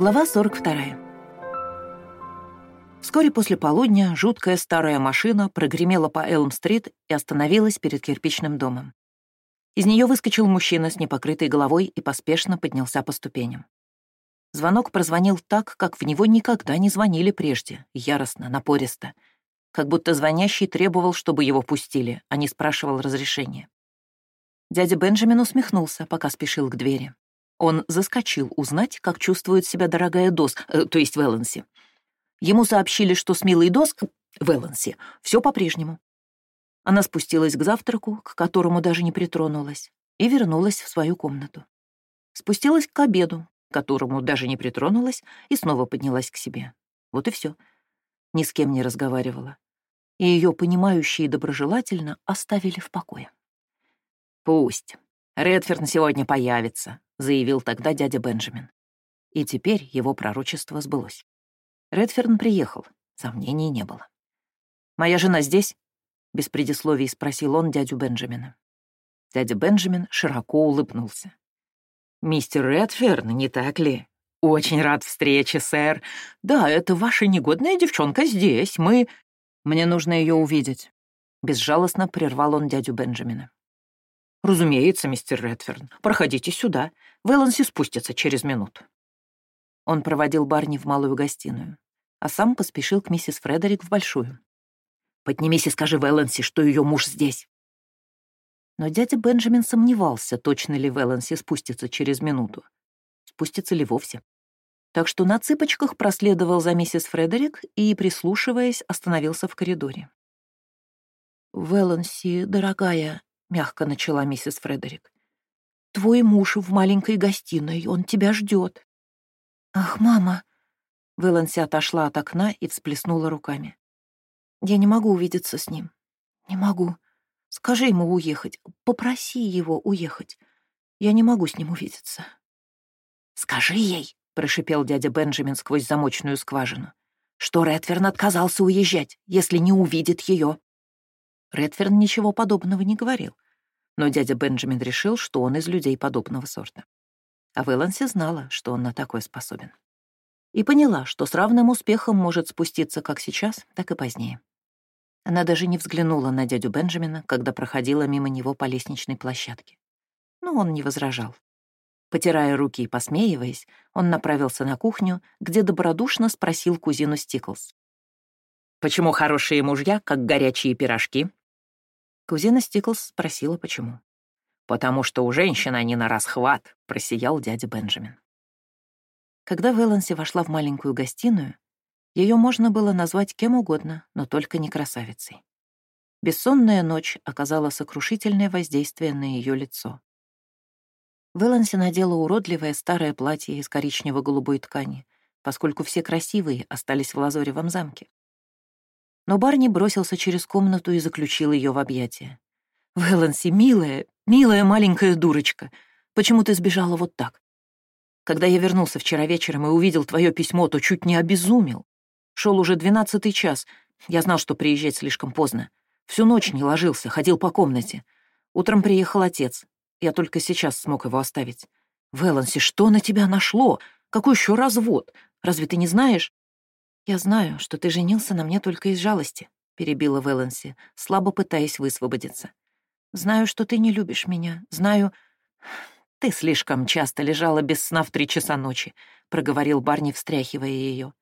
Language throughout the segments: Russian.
Глава 42. Вскоре после полудня жуткая старая машина прогремела по Элм-стрит и остановилась перед кирпичным домом. Из нее выскочил мужчина с непокрытой головой и поспешно поднялся по ступеням. Звонок прозвонил так, как в него никогда не звонили прежде, яростно, напористо, как будто звонящий требовал, чтобы его пустили, а не спрашивал разрешения. Дядя Бенджамин усмехнулся, пока спешил к двери. Он заскочил узнать, как чувствует себя дорогая Дос, э, то есть Вэланси. Ему сообщили, что с милой Дос, Вэланси, все по-прежнему. Она спустилась к завтраку, к которому даже не притронулась, и вернулась в свою комнату. Спустилась к обеду, к которому даже не притронулась, и снова поднялась к себе. Вот и все. Ни с кем не разговаривала. И ее понимающие доброжелательно оставили в покое. «Пусть. Редферн сегодня появится», — заявил тогда дядя Бенджамин. И теперь его пророчество сбылось. Редферн приехал, сомнений не было. «Моя жена здесь?» — без предисловий спросил он дядю Бенджамина. Дядя Бенджамин широко улыбнулся. «Мистер Редферн, не так ли? Очень рад встрече, сэр. Да, это ваша негодная девчонка здесь. Мы...» «Мне нужно ее увидеть», — безжалостно прервал он дядю Бенджамина. «Разумеется, мистер Редферн. Проходите сюда. Вэланси спустится через минуту». Он проводил Барни в малую гостиную, а сам поспешил к миссис Фредерик в большую. «Поднимись и скажи Вэланси, что ее муж здесь». Но дядя Бенджамин сомневался, точно ли Вэланси спустится через минуту. Спустится ли вовсе. Так что на цыпочках проследовал за миссис Фредерик и, прислушиваясь, остановился в коридоре. «Вэланси, дорогая», — мягко начала миссис Фредерик. «Твой муж в маленькой гостиной, он тебя ждет. «Ах, мама!» Вэланси отошла от окна и всплеснула руками. «Я не могу увидеться с ним. Не могу. Скажи ему уехать. Попроси его уехать. Я не могу с ним увидеться». «Скажи ей!» — прошипел дядя Бенджамин сквозь замочную скважину, что Редферн отказался уезжать, если не увидит ее. Редферн ничего подобного не говорил, но дядя Бенджамин решил, что он из людей подобного сорта. А Вэланси знала, что он на такой способен. И поняла, что с равным успехом может спуститься как сейчас, так и позднее. Она даже не взглянула на дядю Бенджамина, когда проходила мимо него по лестничной площадке. Но он не возражал. Потирая руки и посмеиваясь, он направился на кухню, где добродушно спросил кузину Стиклс. «Почему хорошие мужья, как горячие пирожки?» Кузина Стиклс спросила, почему. «Потому что у женщин они на расхват», — просиял дядя Бенджамин. Когда Вэланси вошла в маленькую гостиную, ее можно было назвать кем угодно, но только не красавицей. Бессонная ночь оказала сокрушительное воздействие на ее лицо. Вэланси надела уродливое старое платье из коричнево-голубой ткани, поскольку все красивые остались в Лазоревом замке. Но Барни бросился через комнату и заключил ее в объятия. «Вэланси, милая, милая маленькая дурочка, почему ты сбежала вот так? Когда я вернулся вчера вечером и увидел твое письмо, то чуть не обезумел. Шел уже двенадцатый час. Я знал, что приезжать слишком поздно. Всю ночь не ложился, ходил по комнате. Утром приехал отец. Я только сейчас смог его оставить. Вэланси, что на тебя нашло? Какой еще развод? Разве ты не знаешь? «Я знаю, что ты женился на мне только из жалости», — перебила Вэланси, слабо пытаясь высвободиться. «Знаю, что ты не любишь меня. Знаю...» «Ты слишком часто лежала без сна в три часа ночи», — проговорил Барни, встряхивая ее.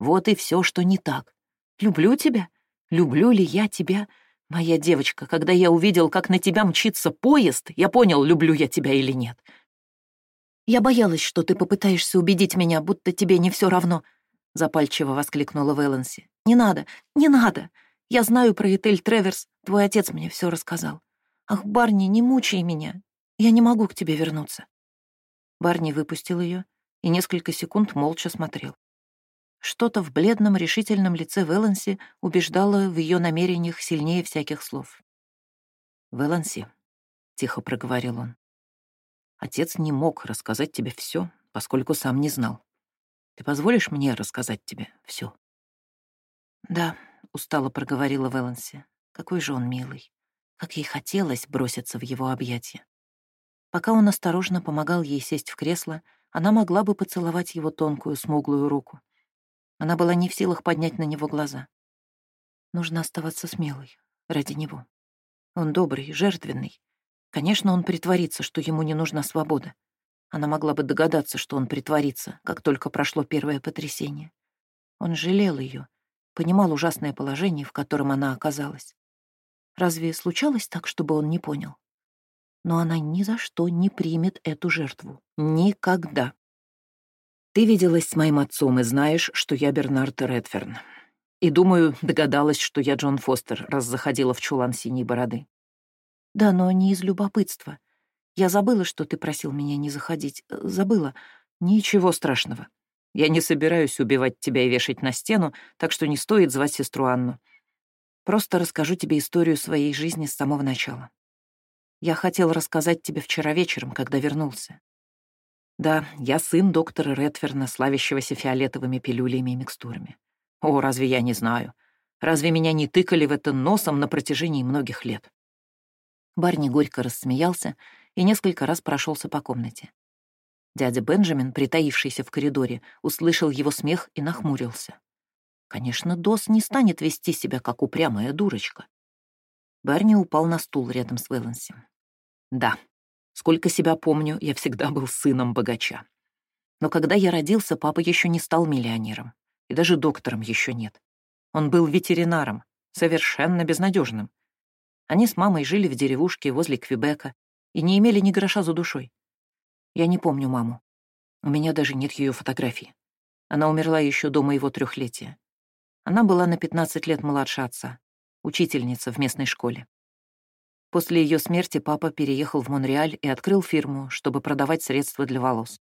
«Вот и все, что не так. Люблю тебя? Люблю ли я тебя? Моя девочка, когда я увидел, как на тебя мчится поезд, я понял, люблю я тебя или нет. Я боялась, что ты попытаешься убедить меня, будто тебе не все равно», — запальчиво воскликнула Вэланси. «Не надо, не надо. Я знаю про Этель Треверс, твой отец мне все рассказал. Ах, Барни, не мучай меня. Я не могу к тебе вернуться». Барни выпустил ее и несколько секунд молча смотрел. Что-то в бледном, решительном лице Вэланси убеждало в ее намерениях сильнее всяких слов. «Вэланси», — тихо проговорил он, — «отец не мог рассказать тебе все, поскольку сам не знал. Ты позволишь мне рассказать тебе все? «Да», — устало проговорила Вэланси. «Какой же он милый. Как ей хотелось броситься в его объятия». Пока он осторожно помогал ей сесть в кресло, она могла бы поцеловать его тонкую, смуглую руку. Она была не в силах поднять на него глаза. Нужно оставаться смелой ради него. Он добрый, жертвенный. Конечно, он притворится, что ему не нужна свобода. Она могла бы догадаться, что он притворится, как только прошло первое потрясение. Он жалел ее, понимал ужасное положение, в котором она оказалась. Разве случалось так, чтобы он не понял? Но она ни за что не примет эту жертву. Никогда. Ты виделась с моим отцом и знаешь, что я Бернард Редферн. И, думаю, догадалась, что я Джон Фостер, раз заходила в чулан синей бороды. Да, но не из любопытства. Я забыла, что ты просил меня не заходить. Забыла. Ничего страшного. Я не собираюсь убивать тебя и вешать на стену, так что не стоит звать сестру Анну. Просто расскажу тебе историю своей жизни с самого начала. Я хотел рассказать тебе вчера вечером, когда вернулся. Да, я сын доктора Редферна, славящегося фиолетовыми пилюлями и микстурами. О, разве я не знаю? Разве меня не тыкали в это носом на протяжении многих лет? Барни горько рассмеялся и несколько раз прошелся по комнате. Дядя Бенджамин, притаившийся в коридоре, услышал его смех и нахмурился. Конечно, Дос не станет вести себя, как упрямая дурочка. Барни упал на стул рядом с Вэланси. Да, сколько себя помню, я всегда был сыном богача. Но когда я родился, папа еще не стал миллионером и даже доктором еще нет. Он был ветеринаром, совершенно безнадежным. Они с мамой жили в деревушке возле Квебека и не имели ни гроша за душой. Я не помню маму. У меня даже нет ее фотографии. Она умерла еще до моего трехлетия. Она была на 15 лет младше отца, учительница в местной школе. После ее смерти папа переехал в Монреаль и открыл фирму, чтобы продавать средства для волос.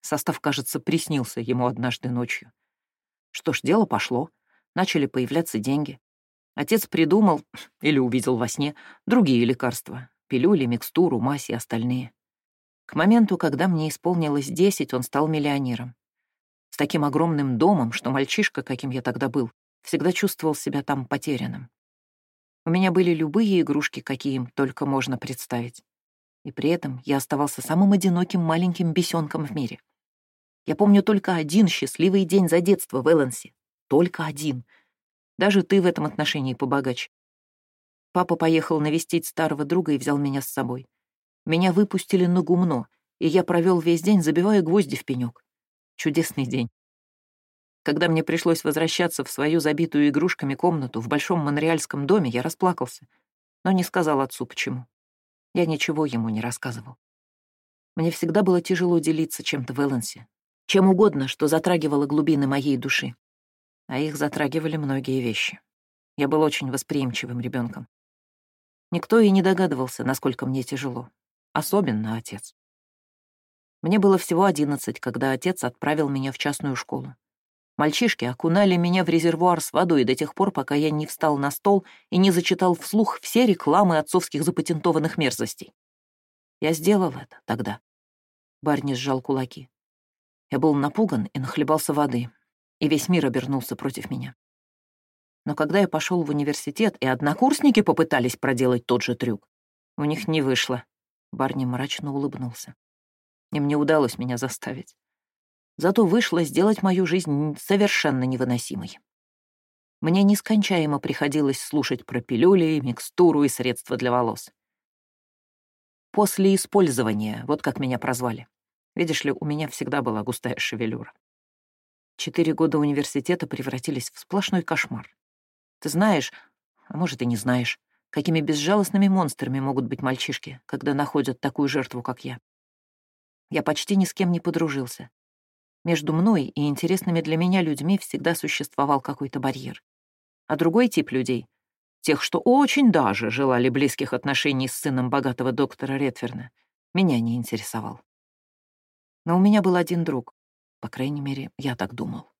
Состав, кажется, приснился ему однажды ночью. Что ж, дело пошло. Начали появляться деньги. Отец придумал, или увидел во сне, другие лекарства. Пилюли, микстуру, мазь и остальные. К моменту, когда мне исполнилось десять, он стал миллионером. С таким огромным домом, что мальчишка, каким я тогда был, всегда чувствовал себя там потерянным. У меня были любые игрушки, какие им только можно представить. И при этом я оставался самым одиноким маленьким бесенком в мире. Я помню только один счастливый день за детство в Элленсе. Только один. Даже ты в этом отношении побогаче. Папа поехал навестить старого друга и взял меня с собой. Меня выпустили на гумно, и я провел весь день, забивая гвозди в пенек. Чудесный день. Когда мне пришлось возвращаться в свою забитую игрушками комнату в большом монреальском доме, я расплакался, но не сказал отцу, почему. Я ничего ему не рассказывал. Мне всегда было тяжело делиться чем-то в Элленсе, чем угодно, что затрагивало глубины моей души. А их затрагивали многие вещи. Я был очень восприимчивым ребенком. Никто и не догадывался, насколько мне тяжело. Особенно отец. Мне было всего одиннадцать, когда отец отправил меня в частную школу. Мальчишки окунали меня в резервуар с водой до тех пор, пока я не встал на стол и не зачитал вслух все рекламы отцовских запатентованных мерзостей. Я сделал это тогда. Барни сжал кулаки. Я был напуган и нахлебался воды, и весь мир обернулся против меня. Но когда я пошел в университет, и однокурсники попытались проделать тот же трюк, у них не вышло. Барни мрачно улыбнулся. Им не удалось меня заставить. Зато вышло сделать мою жизнь совершенно невыносимой. Мне нескончаемо приходилось слушать про пилюли, микстуру и средства для волос. После использования, вот как меня прозвали. Видишь ли, у меня всегда была густая шевелюра. Четыре года университета превратились в сплошной кошмар. Ты знаешь, а может и не знаешь, какими безжалостными монстрами могут быть мальчишки, когда находят такую жертву, как я. Я почти ни с кем не подружился. Между мной и интересными для меня людьми всегда существовал какой-то барьер. А другой тип людей, тех, что очень даже желали близких отношений с сыном богатого доктора Редферна, меня не интересовал. Но у меня был один друг. По крайней мере, я так думал.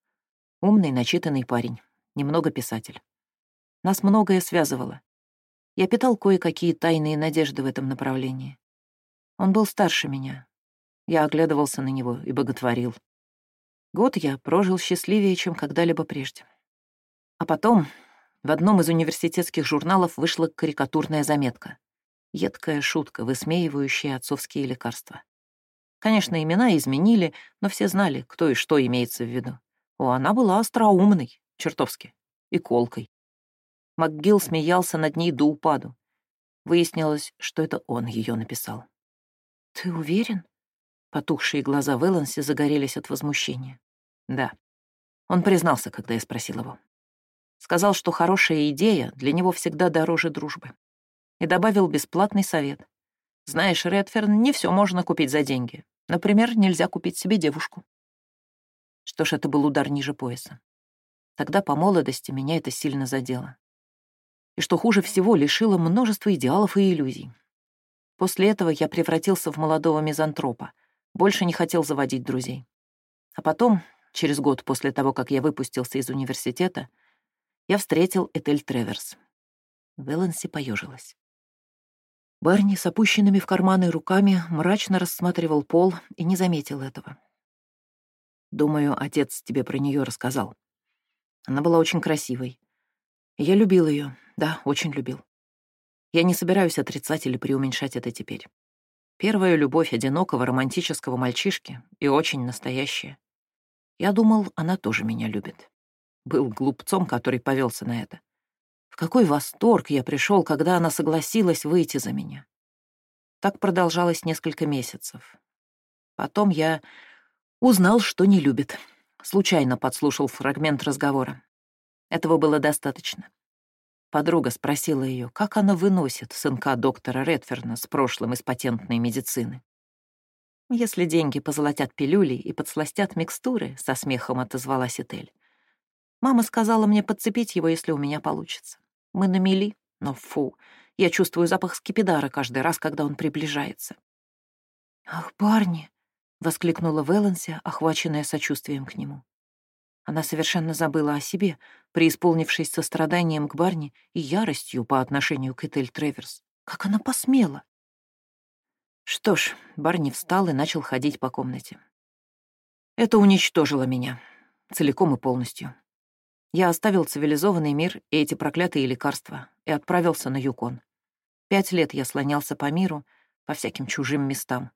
Умный, начитанный парень, немного писатель. Нас многое связывало. Я питал кое-какие тайные надежды в этом направлении. Он был старше меня. Я оглядывался на него и боготворил. Год я прожил счастливее, чем когда-либо прежде. А потом в одном из университетских журналов вышла карикатурная заметка. Едкая шутка, высмеивающая отцовские лекарства. Конечно, имена изменили, но все знали, кто и что имеется в виду. О, она была остроумной, чертовски, и колкой. МакГилл смеялся над ней до упаду. Выяснилось, что это он ее написал. «Ты уверен?» Потухшие глаза Вэланси загорелись от возмущения. «Да». Он признался, когда я спросил его. Сказал, что хорошая идея для него всегда дороже дружбы. И добавил бесплатный совет. «Знаешь, Редферн, не все можно купить за деньги. Например, нельзя купить себе девушку». Что ж, это был удар ниже пояса. Тогда по молодости меня это сильно задело. И что хуже всего, лишило множества идеалов и иллюзий. После этого я превратился в молодого мизантропа, больше не хотел заводить друзей. А потом, через год после того, как я выпустился из университета, я встретил Этель Треверс. Вэланси поежилась. Барни с опущенными в карманы руками мрачно рассматривал пол и не заметил этого. Думаю, отец тебе про нее рассказал. Она была очень красивой. Я любил ее, да, очень любил. Я не собираюсь отрицать или преуменьшать это теперь. Первая любовь одинокого романтического мальчишки и очень настоящая. Я думал, она тоже меня любит. Был глупцом, который повелся на это. В какой восторг я пришел, когда она согласилась выйти за меня. Так продолжалось несколько месяцев. Потом я Узнал, что не любит. Случайно подслушал фрагмент разговора. Этого было достаточно. Подруга спросила ее, как она выносит сынка доктора Редферна с прошлым из патентной медицины. «Если деньги позолотят пилюли и подсластят микстуры», — со смехом отозвалась Этель. «Мама сказала мне подцепить его, если у меня получится. Мы на мели, но фу, я чувствую запах скипидара каждый раз, когда он приближается». «Ах, парни!» воскликнула Вэланси, охваченная сочувствием к нему. Она совершенно забыла о себе, преисполнившись состраданием к Барни и яростью по отношению к Этель Треверс. Как она посмела? Что ж, Барни встал и начал ходить по комнате. Это уничтожило меня, целиком и полностью. Я оставил цивилизованный мир и эти проклятые лекарства и отправился на Юкон. Пять лет я слонялся по миру, по всяким чужим местам.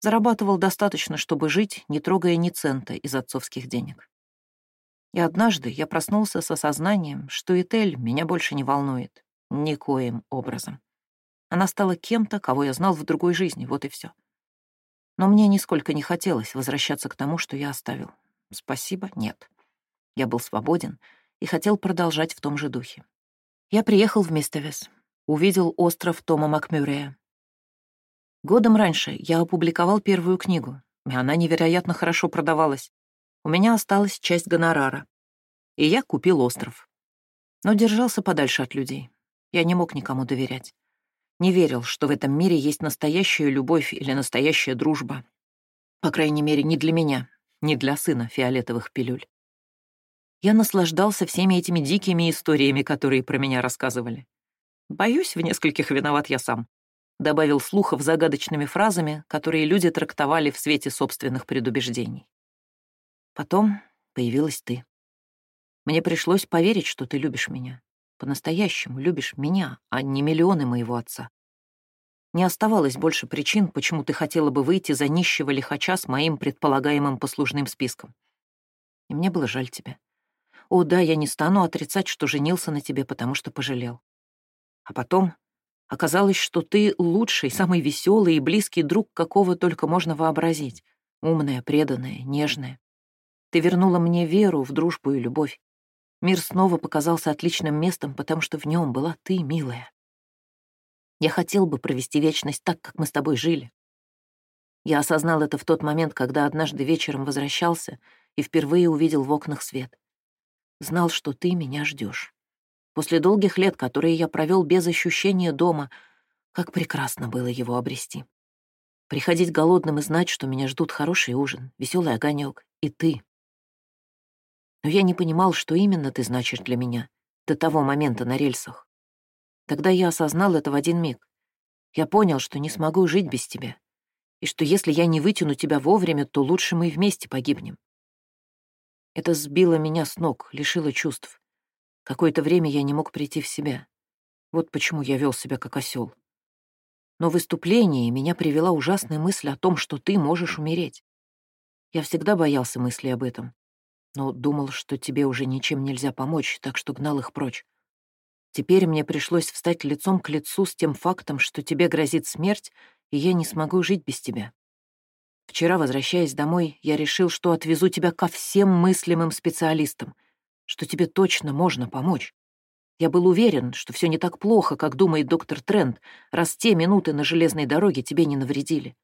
Зарабатывал достаточно, чтобы жить, не трогая ни цента из отцовских денег. И однажды я проснулся с осознанием, что Этель меня больше не волнует. Никоим образом. Она стала кем-то, кого я знал в другой жизни, вот и все. Но мне нисколько не хотелось возвращаться к тому, что я оставил. Спасибо, нет. Я был свободен и хотел продолжать в том же духе. Я приехал в Мистевес, увидел остров Тома Макмюрея, Годом раньше я опубликовал первую книгу, и она невероятно хорошо продавалась. У меня осталась часть гонорара. И я купил остров. Но держался подальше от людей. Я не мог никому доверять. Не верил, что в этом мире есть настоящая любовь или настоящая дружба. По крайней мере, не для меня, не для сына фиолетовых пилюль. Я наслаждался всеми этими дикими историями, которые про меня рассказывали. Боюсь, в нескольких виноват я сам добавил слухов загадочными фразами, которые люди трактовали в свете собственных предубеждений. Потом появилась ты. Мне пришлось поверить, что ты любишь меня. По-настоящему любишь меня, а не миллионы моего отца. Не оставалось больше причин, почему ты хотела бы выйти за нищего лихача с моим предполагаемым послужным списком. И мне было жаль тебя. О, да, я не стану отрицать, что женился на тебе, потому что пожалел. А потом Оказалось, что ты лучший, самый веселый и близкий друг, какого только можно вообразить. Умная, преданная, нежная. Ты вернула мне веру в дружбу и любовь. Мир снова показался отличным местом, потому что в нем была ты, милая. Я хотел бы провести вечность так, как мы с тобой жили. Я осознал это в тот момент, когда однажды вечером возвращался и впервые увидел в окнах свет. Знал, что ты меня ждешь. После долгих лет, которые я провел без ощущения дома, как прекрасно было его обрести. Приходить голодным и знать, что меня ждут хороший ужин, веселый огонек и ты. Но я не понимал, что именно ты значишь для меня до того момента на рельсах. Тогда я осознал это в один миг. Я понял, что не смогу жить без тебя, и что если я не вытяну тебя вовремя, то лучше мы вместе погибнем. Это сбило меня с ног, лишило чувств. Какое-то время я не мог прийти в себя. Вот почему я вел себя как осел. Но в выступлении меня привела ужасная мысль о том, что ты можешь умереть. Я всегда боялся мысли об этом, но думал, что тебе уже ничем нельзя помочь, так что гнал их прочь. Теперь мне пришлось встать лицом к лицу с тем фактом, что тебе грозит смерть, и я не смогу жить без тебя. Вчера, возвращаясь домой, я решил, что отвезу тебя ко всем мыслимым специалистам, что тебе точно можно помочь. Я был уверен, что все не так плохо, как думает доктор Трент, раз те минуты на железной дороге тебе не навредили.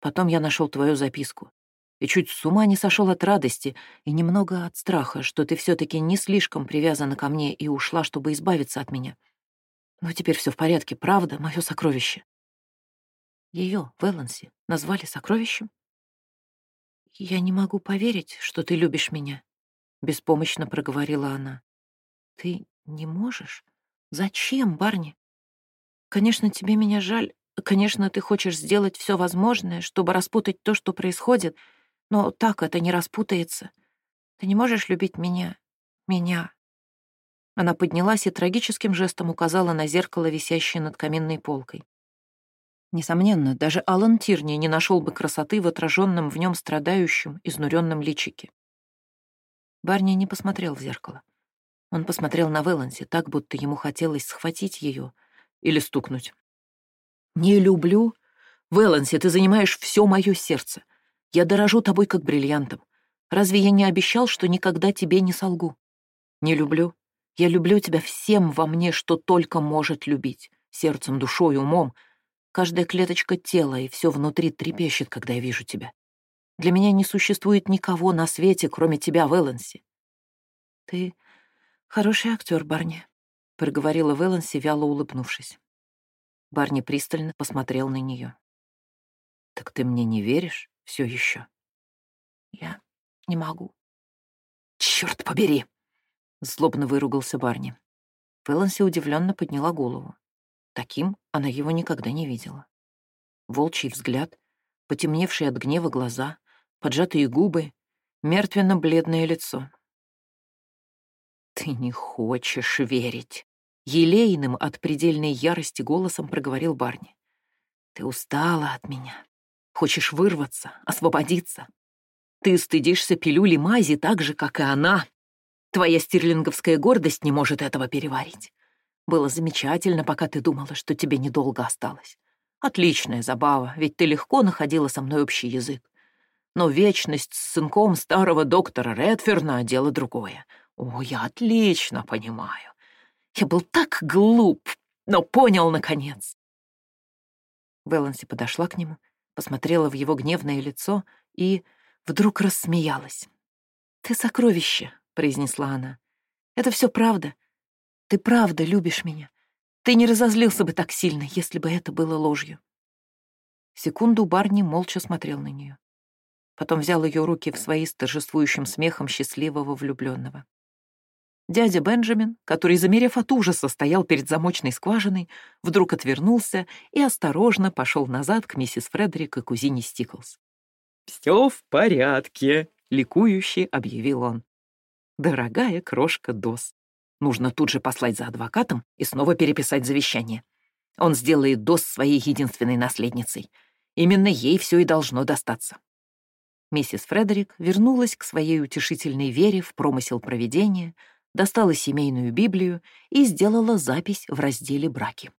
Потом я нашел твою записку и чуть с ума не сошел от радости и немного от страха, что ты все таки не слишком привязана ко мне и ушла, чтобы избавиться от меня. Но теперь все в порядке, правда, мое сокровище. Ее, Вэланси, назвали сокровищем? «Я не могу поверить, что ты любишь меня», — беспомощно проговорила она. «Ты не можешь? Зачем, Барни? Конечно, тебе меня жаль. Конечно, ты хочешь сделать все возможное, чтобы распутать то, что происходит, но так это не распутается. Ты не можешь любить меня. Меня. Она поднялась и трагическим жестом указала на зеркало, висящее над каминной полкой. Несомненно, даже Алан Тирни не нашел бы красоты в отраженном в нем страдающем, изнуренном личике. Барни не посмотрел в зеркало. Он посмотрел на Веланси так, будто ему хотелось схватить ее или стукнуть. «Не люблю? Веланси, ты занимаешь все мое сердце. Я дорожу тобой как бриллиантом. Разве я не обещал, что никогда тебе не солгу? Не люблю. Я люблю тебя всем во мне, что только может любить. Сердцем, душой, умом. Каждая клеточка тела и все внутри трепещет, когда я вижу тебя. Для меня не существует никого на свете, кроме тебя, Вэланси. Ты «Хороший актер, Барни», — проговорила Вэланси, вяло улыбнувшись. Барни пристально посмотрел на нее. «Так ты мне не веришь все еще?» «Я не могу». «Черт побери!» — злобно выругался Барни. Вэланси удивленно подняла голову. Таким она его никогда не видела. Волчий взгляд, потемневшие от гнева глаза, поджатые губы, мертвенно-бледное лицо. «Ты не хочешь верить!» Елейным от предельной ярости голосом проговорил Барни. «Ты устала от меня. Хочешь вырваться, освободиться. Ты стыдишься пилюли мази так же, как и она. Твоя стирлинговская гордость не может этого переварить. Было замечательно, пока ты думала, что тебе недолго осталось. Отличная забава, ведь ты легко находила со мной общий язык. Но вечность с сынком старого доктора Редферна — дело другое. О, я отлично понимаю. Я был так глуп, но понял, наконец. Вэланси подошла к нему, посмотрела в его гневное лицо и вдруг рассмеялась. «Ты сокровище», — произнесла она. «Это все правда. Ты правда любишь меня. Ты не разозлился бы так сильно, если бы это было ложью». Секунду Барни молча смотрел на нее. Потом взял ее руки в свои с торжествующим смехом счастливого влюбленного. Дядя Бенджамин, который, замерев от ужаса, стоял перед замочной скважиной, вдруг отвернулся и осторожно пошел назад к миссис Фредерик и кузине Стиклс. «Все в порядке», — ликующе объявил он. «Дорогая крошка Дос, нужно тут же послать за адвокатом и снова переписать завещание. Он сделает Дос своей единственной наследницей. Именно ей все и должно достаться». Миссис Фредерик вернулась к своей утешительной вере в промысел проведения, достала семейную Библию и сделала запись в разделе «Браки».